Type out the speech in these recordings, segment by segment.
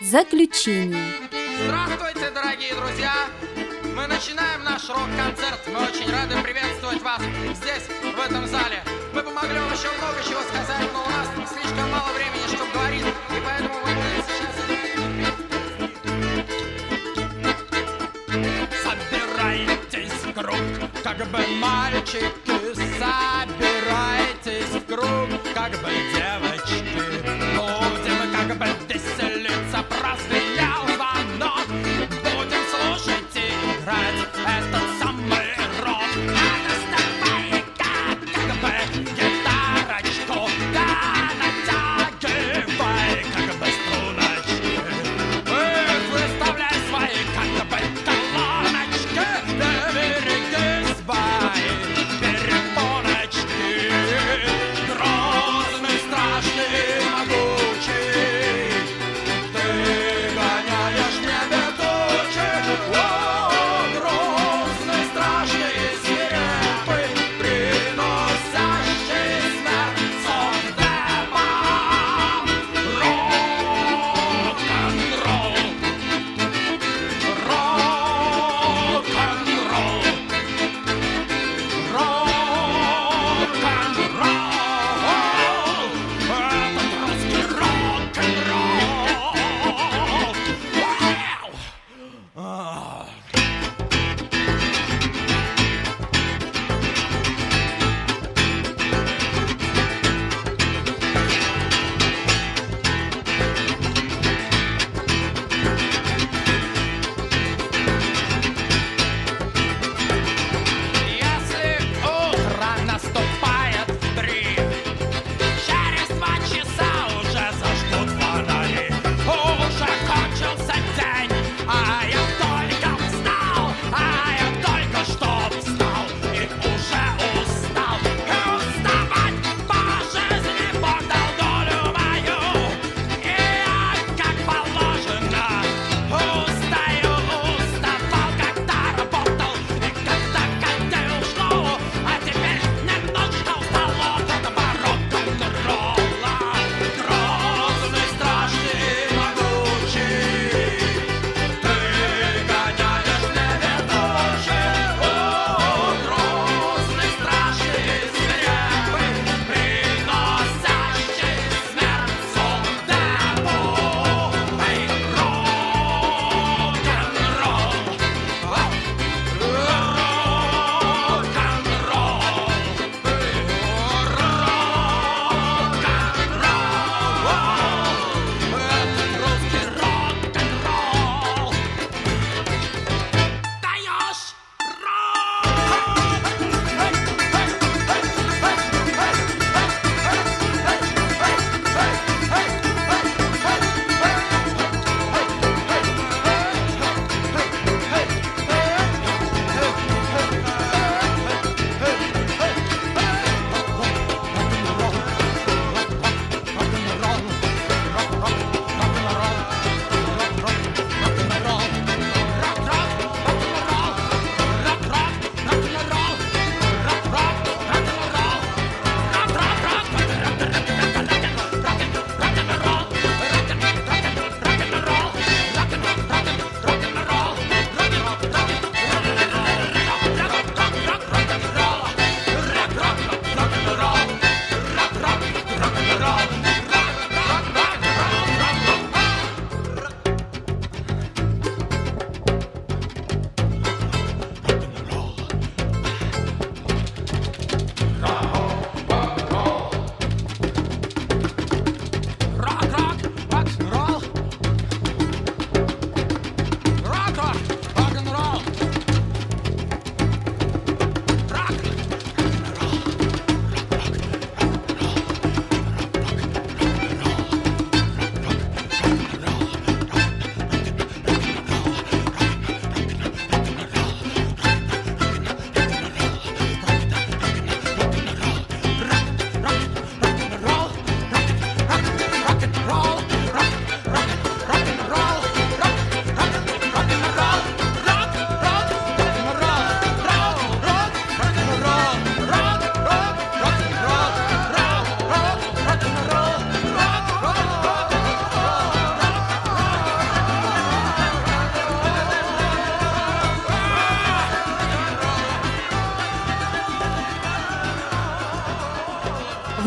Заключение Здравствуйте, дорогие друзья! Мы начинаем наш рок-концерт. Мы очень рады приветствовать вас здесь, в этом зале. Мы бы могли вам еще много чего сказать, но у нас слишком мало времени, чтобы говорить. И поэтому мы будем сейчас... Собирайтесь в круг, как бы мальчики, собирайтесь в круг, как бы девочки.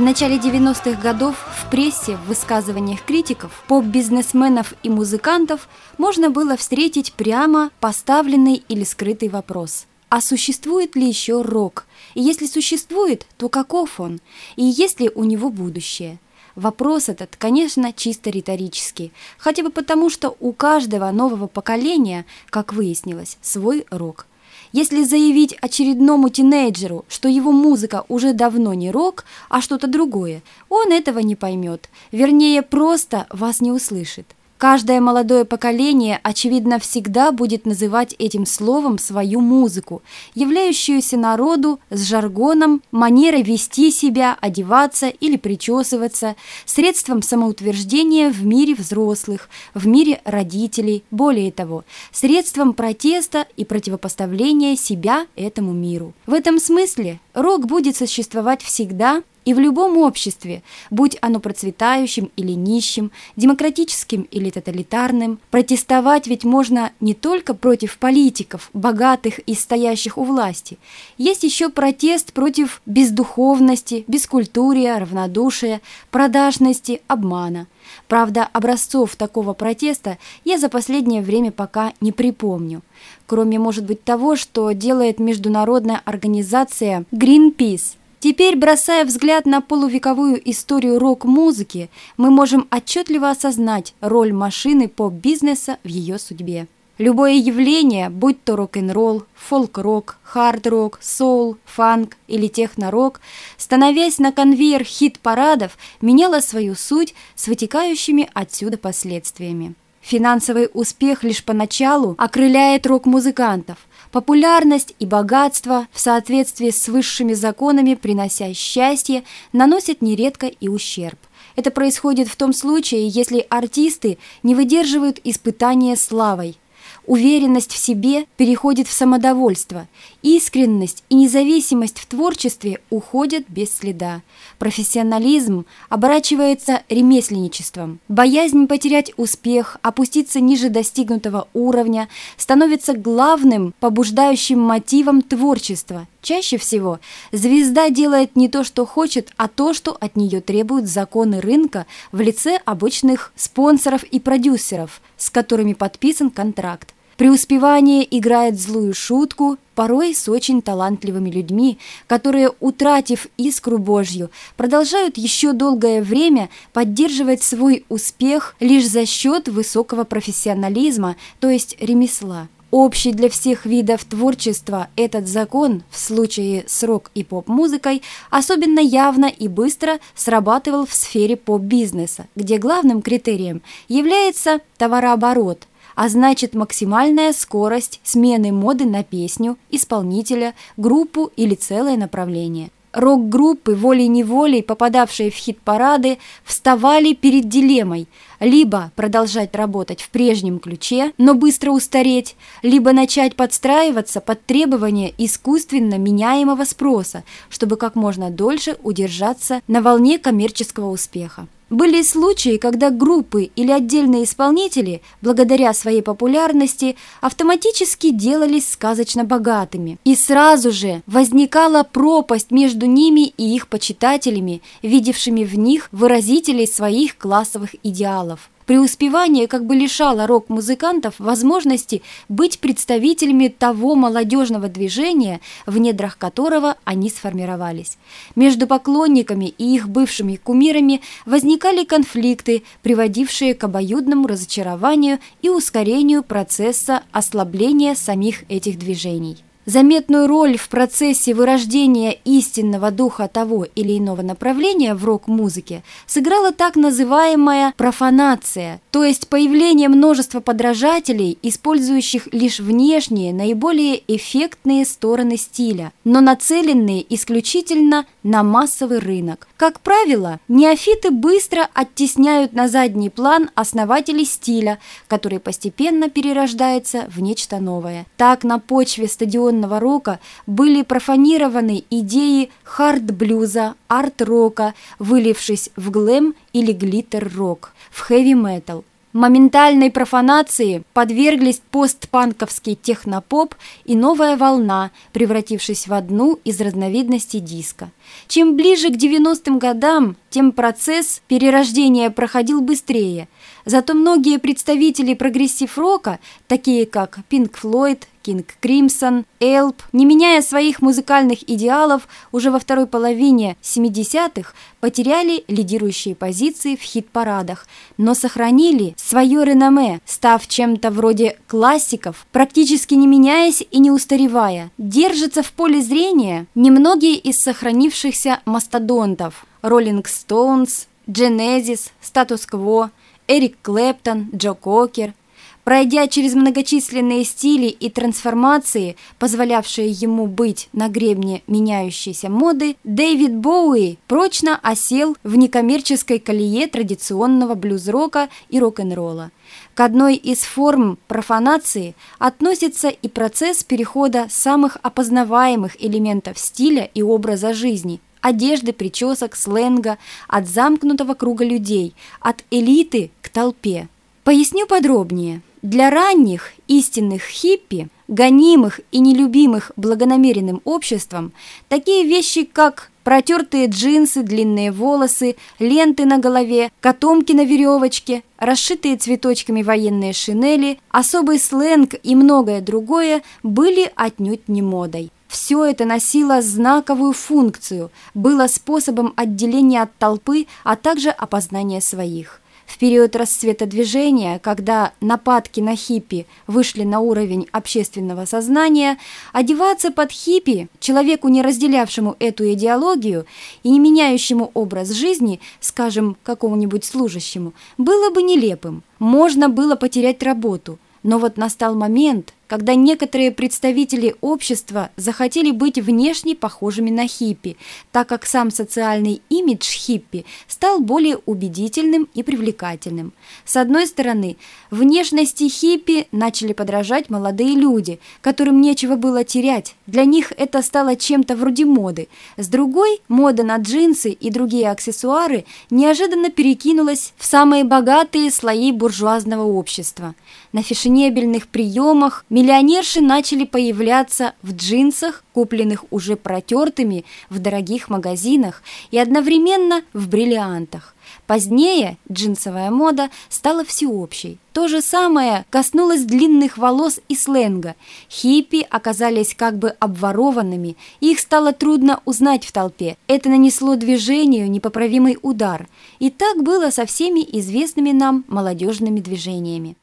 Начале 90-х годов в прессе, в высказываниях критиков, поп-бизнесменов и музыкантов можно было встретить прямо поставленный или скрытый вопрос. А существует ли еще рок? И если существует, то каков он? И есть ли у него будущее? Вопрос этот, конечно, чисто риторический, хотя бы потому, что у каждого нового поколения, как выяснилось, свой рок – если заявить очередному тинейджеру, что его музыка уже давно не рок, а что-то другое, он этого не поймет, вернее, просто вас не услышит. Каждое молодое поколение, очевидно, всегда будет называть этим словом свою музыку, являющуюся народу с жаргоном, манерой вести себя, одеваться или причесываться, средством самоутверждения в мире взрослых, в мире родителей, более того, средством протеста и противопоставления себя этому миру. В этом смысле рок будет существовать всегда и в любом обществе, будь оно процветающим или нищим, демократическим или тоталитарным, протестовать ведь можно не только против политиков, богатых и стоящих у власти. Есть еще протест против бездуховности, бескультурия, равнодушия, продажности, обмана. Правда, образцов такого протеста я за последнее время пока не припомню. Кроме, может быть, того, что делает международная организация Greenpeace – Теперь, бросая взгляд на полувековую историю рок-музыки, мы можем отчетливо осознать роль машины поп-бизнеса в ее судьбе. Любое явление, будь то рок-н-ролл, фолк-рок, хард-рок, соул, фанк или техно-рок, становясь на конвейер хит-парадов, меняло свою суть с вытекающими отсюда последствиями. Финансовый успех лишь поначалу окрыляет рок-музыкантов – Популярность и богатство в соответствии с высшими законами, принося счастье, наносят нередко и ущерб. Это происходит в том случае, если артисты не выдерживают испытания славой – Уверенность в себе переходит в самодовольство. Искренность и независимость в творчестве уходят без следа. Профессионализм оборачивается ремесленничеством. Боязнь потерять успех, опуститься ниже достигнутого уровня становится главным побуждающим мотивом творчества. Чаще всего звезда делает не то, что хочет, а то, что от нее требуют законы рынка в лице обычных спонсоров и продюсеров, с которыми подписан контракт. Преуспевание играет злую шутку, порой с очень талантливыми людьми, которые, утратив искру Божью, продолжают еще долгое время поддерживать свой успех лишь за счет высокого профессионализма, то есть ремесла. Общий для всех видов творчества этот закон в случае с рок и поп-музыкой особенно явно и быстро срабатывал в сфере поп-бизнеса, где главным критерием является товарооборот – а значит максимальная скорость смены моды на песню, исполнителя, группу или целое направление. Рок-группы, волей-неволей, попадавшие в хит-парады, вставали перед дилеммой – либо продолжать работать в прежнем ключе, но быстро устареть, либо начать подстраиваться под требования искусственно меняемого спроса, чтобы как можно дольше удержаться на волне коммерческого успеха. Были случаи, когда группы или отдельные исполнители, благодаря своей популярности, автоматически делались сказочно богатыми. И сразу же возникала пропасть между ними и их почитателями, видевшими в них выразителей своих классовых идеалов. Преуспевание как бы лишало рок-музыкантов возможности быть представителями того молодежного движения, в недрах которого они сформировались. Между поклонниками и их бывшими кумирами возникали конфликты, приводившие к обоюдному разочарованию и ускорению процесса ослабления самих этих движений. Заметную роль в процессе вырождения истинного духа того или иного направления в рок-музыке сыграла так называемая профанация, то есть появление множества подражателей, использующих лишь внешние, наиболее эффектные стороны стиля, но нацеленные исключительно на массовый рынок. Как правило, неофиты быстро оттесняют на задний план основателей стиля, который постепенно перерождается в нечто новое. Так на почве стадиона электронного рока были профанированы идеи хард-блюза, арт-рока, вылившись в глэм или глиттер-рок, в хэви-метал. Моментальной профанации подверглись постпанковский технопоп и новая волна, превратившись в одну из разновидностей диска. Чем ближе к 90-м годам, тем процесс перерождения проходил быстрее. Зато многие представители прогрессив-рока, такие как Pink Floyd, King Crimson, Элп, не меняя своих музыкальных идеалов, уже во второй половине 70-х потеряли лидирующие позиции в хит-парадах, но сохранили свое реноме, став чем-то вроде классиков, практически не меняясь и не устаревая. Держатся в поле зрения немногие из сохранившихся мастодонтов – Rolling Stones, Genesis, Status Quo, Эрик Клэптон, Джо Кокер – Пройдя через многочисленные стили и трансформации, позволявшие ему быть на гребне меняющейся моды, Дэвид Боуи прочно осел в некоммерческой колее традиционного блюз-рока и рок-н-ролла. К одной из форм профанации относится и процесс перехода самых опознаваемых элементов стиля и образа жизни – одежды, причесок, сленга, от замкнутого круга людей, от элиты к толпе. Поясню подробнее. Для ранних истинных хиппи, гонимых и нелюбимых благонамеренным обществом, такие вещи, как протертые джинсы, длинные волосы, ленты на голове, котомки на веревочке, расшитые цветочками военные шинели, особый сленг и многое другое были отнюдь не модой. Все это носило знаковую функцию, было способом отделения от толпы, а также опознания своих. В период расцвета движения, когда нападки на хиппи вышли на уровень общественного сознания, одеваться под хиппи, человеку, не разделявшему эту идеологию и не меняющему образ жизни, скажем, какому-нибудь служащему, было бы нелепым. Можно было потерять работу. Но вот настал момент, когда некоторые представители общества захотели быть внешне похожими на хиппи, так как сам социальный имидж хиппи стал более убедительным и привлекательным. С одной стороны, внешности хиппи начали подражать молодые люди, которым нечего было терять, для них это стало чем-то вроде моды. С другой, мода на джинсы и другие аксессуары неожиданно перекинулась в самые богатые слои буржуазного общества. На фешенебельных приемах миллионерши начали появляться в джинсах, купленных уже протертыми в дорогих магазинах и одновременно в бриллиантах. Позднее джинсовая мода стала всеобщей. То же самое коснулось длинных волос и сленга. Хиппи оказались как бы обворованными, их стало трудно узнать в толпе. Это нанесло движению непоправимый удар. И так было со всеми известными нам молодежными движениями.